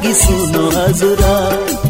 लागि सुनो हजुर।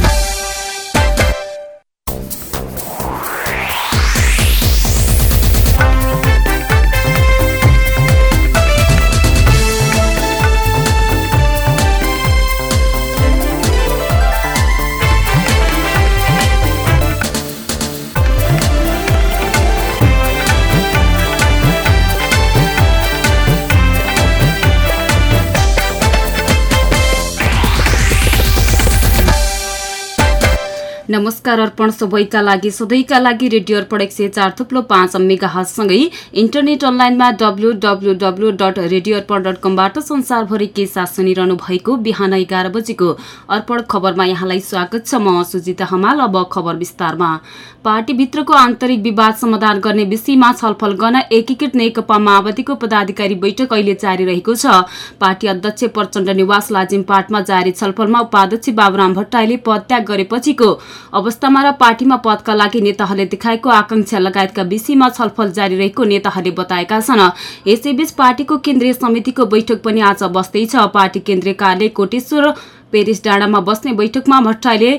नमस्कार अर्पण सबैका लागि सधैँका लागि रेडियो अर्पण एक सय चार थुप्लो पाँच मेगा हातसँगै इन्टरनेट अनलाइनमा W W W dot radio Arpan dot कमबाट संसारभरि के साथ सुनिरहनु भएको बिहान एघार बजेको अर्पण खबरमा यहाँलाई स्वागत छ। म सुजिता हमाल अब खबर विस्तारमा। पार्टीभित्रको आन्तरिक विवाद समाधान गर्ने विषयमा छलफल गर्न एकीकृत नेकपा माओवादीको पदाधिकारी बैठक अहिले जारी रहेको छ। पार्टी अध्यक्ष प्रचण्ड निवास लाजिमपाटमा जारी छलफलमा उपाध्यक्ष बाबुराम भट्टराईले पदत्याग गरेपछिको अवस्थामा र पार्टीमा पदका लागि नेताहरूले देखाएको आकांक्षा लगायतका विषयमा छलफल जारी रहेको नेताहरूले बताएका छन्। यसैबीच पार्टीको केन्द्रीय समितिको बैठक पनि आज बस्दैछ। पार्टी केन्द्रीय कार्यालय कोटेश्वर पेरिस डाँडामा बस्ने बैठकमा भट्टराईले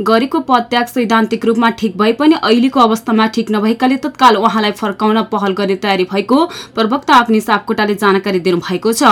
गरेको पदत्याग सैद्धान्तिक रूपमा ठिक भए पनि अहिलेको अवस्थामा ठिक नभएकाले तत्काल उहाँलाई फर्काउन पहल गर्ने तयारी भएको प्रवक्ता अग्नि सापकोटाले जानकारी दिनुभएको छ।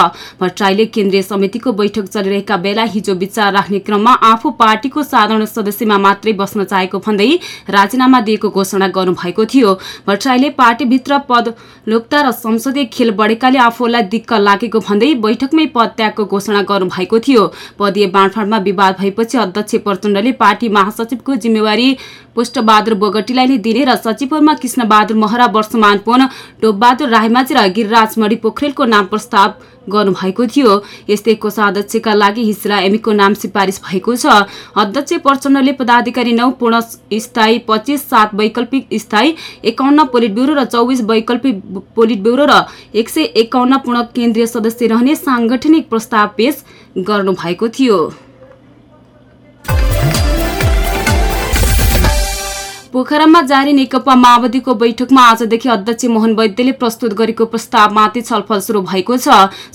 भट्टराईले केन्द्रीय समितिको बैठक चलिरहेका बेला हिजो विचार राख्ने क्रममा आफू पार्टीको साधारण सदस्यमा मात्रै बस्न चाहेको भन्दै राजीनामा दिएको घोषणा गर्नुभएको थियो। भट्टराईले पार्टीभित्र पद लोकता र संसदीय खेल बढेकाले आफूलाई दिक्क लागेको भन्दै बैठकमै पदत्यागको घोषणा गर्नुभएको थियो। पदीय बाँडफाँडमा विवाद भएपछि अध्यक्ष प्रचण्डले पार्टी महासचिवको जिम्मेवारी पुष्टबहादुर बोगटीलाई नै दिने र सचिवहरूमा कृष्णबहादुर महरा वर्षमान पुन टोपबहादुर राईमाझी र गिरिराज मणि पोखरेलको नाम प्रस्ताव गर्नुभएको थियो। यस्तै कोषाध्यक्षका लागि हिस्रा एमीको नाम सिफारिस भएको छ। अध्यक्ष प्रचण्डले पदाधिकारी नौ पूर्ण स्थायी पच्चिस सात वैकल्पिक स्थायी एकाउन्न पोलिट ब्युरो र चौबिस वैकल्पिक पोलिट ब्युरो र एक सय एकाउन्न पूर्ण केन्द्रीय सदस्य रहने साङ्गठनिक प्रस्ताव पेश गर्नुभएको थियो। पोखरामा जारी नेकपा माओवादीको बैठकमा आजदेखि अध्यक्ष मोहन वैद्यले प्रस्तुत गरेको प्रस्तावमाथि छलफल शुरू भएको छ।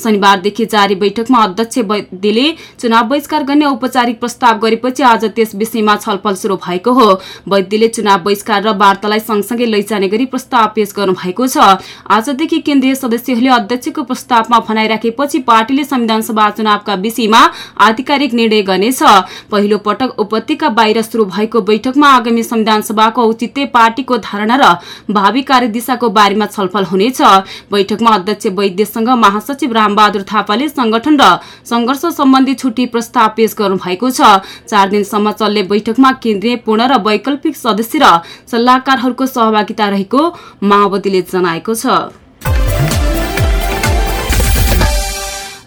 शनिबारदेखि जारी बैठकमा अध्यक्ष वैद्यले चुनाव बहिष्कार गर्ने औपचारिक प्रस्ताव गरेपछि आज त्यस विषयमा छलफल शुरू भएको हो। वैद्यले चुनाव बहिष्कार र वार्तालाई सँगसँगै लैजाने गरी प्रस्ताव पेश गर्नु भएको छ। आजदेखि केन्द्रीय सदस्यहरूले अध्यक्षको प्रस्तावमा भनाइराखेपछि पार्टीले संविधानसभा चुनावका विषयमा आधिकारिक निर्णय गर्नेछ। पहिलो पटक उपत्यका बाहिर शुरू भएको बैठकमा आगामी संविधानसभा सभाको औचित्य पार्टीको धारणा र भावी कार्यदिशाको बारेमा छलफल हुनेछ। बैठकमा अध्यक्ष वैद्यसँग महासचिव रामबहादुर थापाले संगठन र संघर्ष सम्बन्धी छुट्टी प्रस्ताव पेश गर्नु भएको छ। चार दिनसम्म चल्ने बैठकमा केन्द्रीय पूर्ण र वैकल्पिक सदस्य र सल्लाहकारहरूको सहभागिता रहेको माओवादीले जनाएको छ।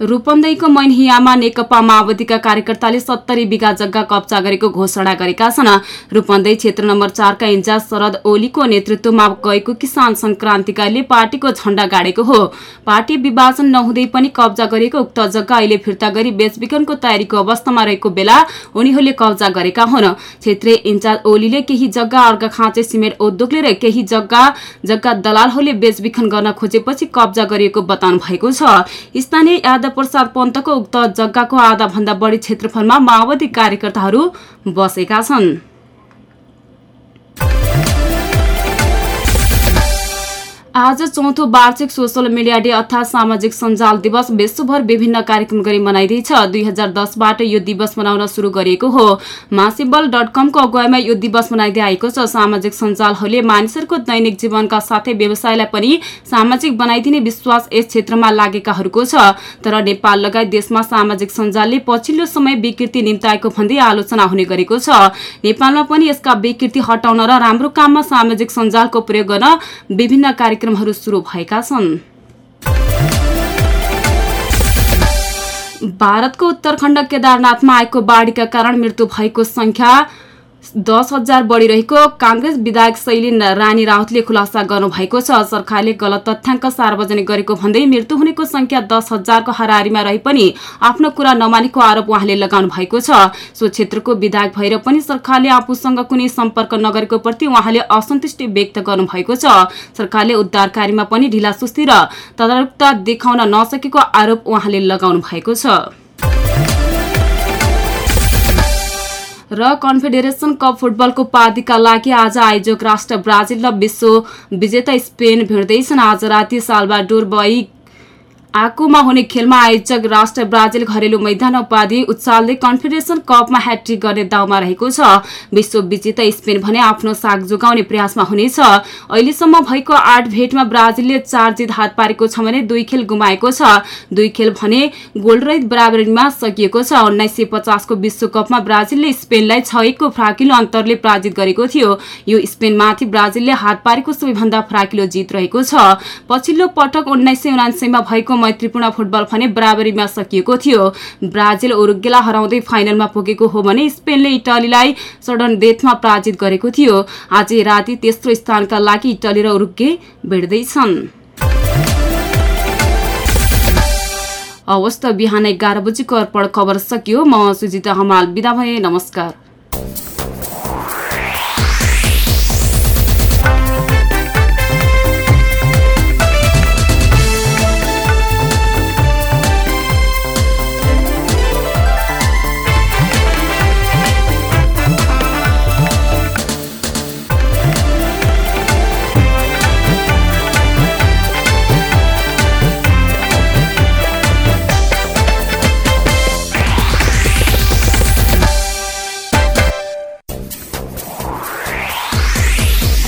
रूपन्देहीको मैनहियामा नेकपा माओवादीका कार्यकर्ताले सत्तरी बिघा जग्गा कब्जा गरेको घोषणा गरेका छन्। रूपन्देही क्षेत्र नम्बर चारका इन्चार्ज शरद ओलीको नेतृत्वमा गएको किसान संक्रान्तिकारीले पार्टीको झण्डा गाडेको हो। पार्टी विभाजन नहुँदै पनि कब्जा गरेको उक्त जग्गा अहिले फिर्ता गरी बेचबिखनको तयारीको अवस्थामा रहेको बेला उनीहरूले कब्जा गरेका हुन्। क्षेत्रीय इन्चार्ज ओलीले केही जग्गा अर्घा खाँचे सिमेन्ट उद्योगले र केही जग्गा जग्गा दलालहरूले बेचबिखन गर्न खोजेपछि कब्जा गरिएको बताउनु भएको छ। स्थानीय प्रसाद पन्तको उक्त जग्गाको आधाभन्दा बढी क्षेत्रफलमा माओवादी कार्यकर्ताहरू बसेका छन्। आज चौथो वार्षिक सोसल मिडिया डे अर्थात् सामाजिक सञ्जाल दिवस विश्वभर विभिन्न कार्यक्रम गरी मनाइँदैछ। दुई हजार दसबाट यो दिवस मनाउन शुरू गरिएको हो। मासिबल डट कमको अगुवाईमा यो दिवस मनाइँदै आएको छ। सामाजिक सञ्जालहरूले मानिसहरूको दैनिक जीवनका साथै व्यवसायलाई पनि सामाजिक बनाइदिने विश्वास यस क्षेत्रमा लागेकाहरूको छ। तर नेपाल लगायत देशमा सामाजिक सञ्जालले पछिल्लो समय विकृति निम्ताएको भन्दै आलोचना हुने गरेको छ। नेपालमा पनि यसका विकृति हटाउन र राम्रो काममा सामाजिक सञ्जालको प्रयोग गर्न विभिन्न कार्यक्रम कार्यक्रमहरू सुरु भएका छन्। भारतको उत्तरखण्ड केदारनाथमा आएको बाढीका कारण मृत्यु भएको संख्या दस हजार बढिरहेको काङ्ग्रेस विधायक शैलिन रानी राउतले खुलासा गर्नुभएको छ। सरकारले गलत तथ्याङ्क सार्वजनिक गरेको भन्दै मृत्यु हुनेको संख्या दस हजारको हाराहारीमा रहे पनि आफ्नो कुरा नमानेको आरोप उहाँले लगाउनु भएको छ। सो क्षेत्रको विधायक भएर पनि सरकारले आफूसँग कुनै सम्पर्क नगरेको प्रति उहाँले असन्तुष्टि व्यक्त गर्नुभएको छ। सरकारले उद्धारकारीमा पनि ढिलासुस्ती र तदारुकता देखाउन नसकेको आरोप उहाँले लगाउनु भएको छ। र कन्फेडरेसन कप फुटबलको उपाधिका लागि आज आयोजक राष्ट्र ब्राजिल र विश्व विजेता स्पेन भिड्दैछन् आज राति सालबाडोर बई आकुमा हुने खेलमा आयोजक राष्ट्र ब्राजिल घरेलु मैदान उपाधि उचाल्दै कन्फेडरेसन कपमा ह्याट्रिक गर्ने दाउमा रहेको छ। विश्व विजेता स्पेन भने आफ्नो साग जोगाउने प्रयासमा हुनेछ। अहिलेसम्म भएको आठ भेटमा ब्राजिलले चार जित हात पारेको छ भने दुई खेल गुमाएको छ। दुई खेल भने गोल्डरहित बराबरीमा सकिएको छ। उन्नाइस सय पचासको विश्वकपमा ब्राजिलले स्पेनलाई छ एकको फ्राकिलो अन्तरले पराजित गरेको थियो। यो स्पेनमाथि ब्राजिलले हात पारेको सबैभन्दा फ्राकिलो जित रहेको छ। पछिल्लो पटक उन्नाइस सय भएको मैत्रीपूर्ण फुटबल भने बराबरीमा सकिएको थियो। ब्राजिल उरुग्गेलाई हराउँदै फाइनलमा पुगेको हो भने स्पेनले इटालीलाई सडन डेथमा पराजित गरेको थियो। आज राति तेस्रो स्थानका लागि इटाली र उरुग्गे भेट्दैछन् अवस्था बिहान एघार बजीको अर्पण खबर सकियो। म सुजिता हमाल बिदा भए नमस्कार।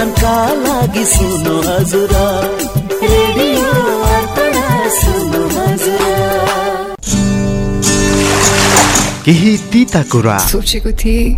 मनोरञ्जनका लागि सुन्नु हजुर। रेडियो अर्पण सुन्नु हजुर। केही तिता कुरा। सोचेको थिएँ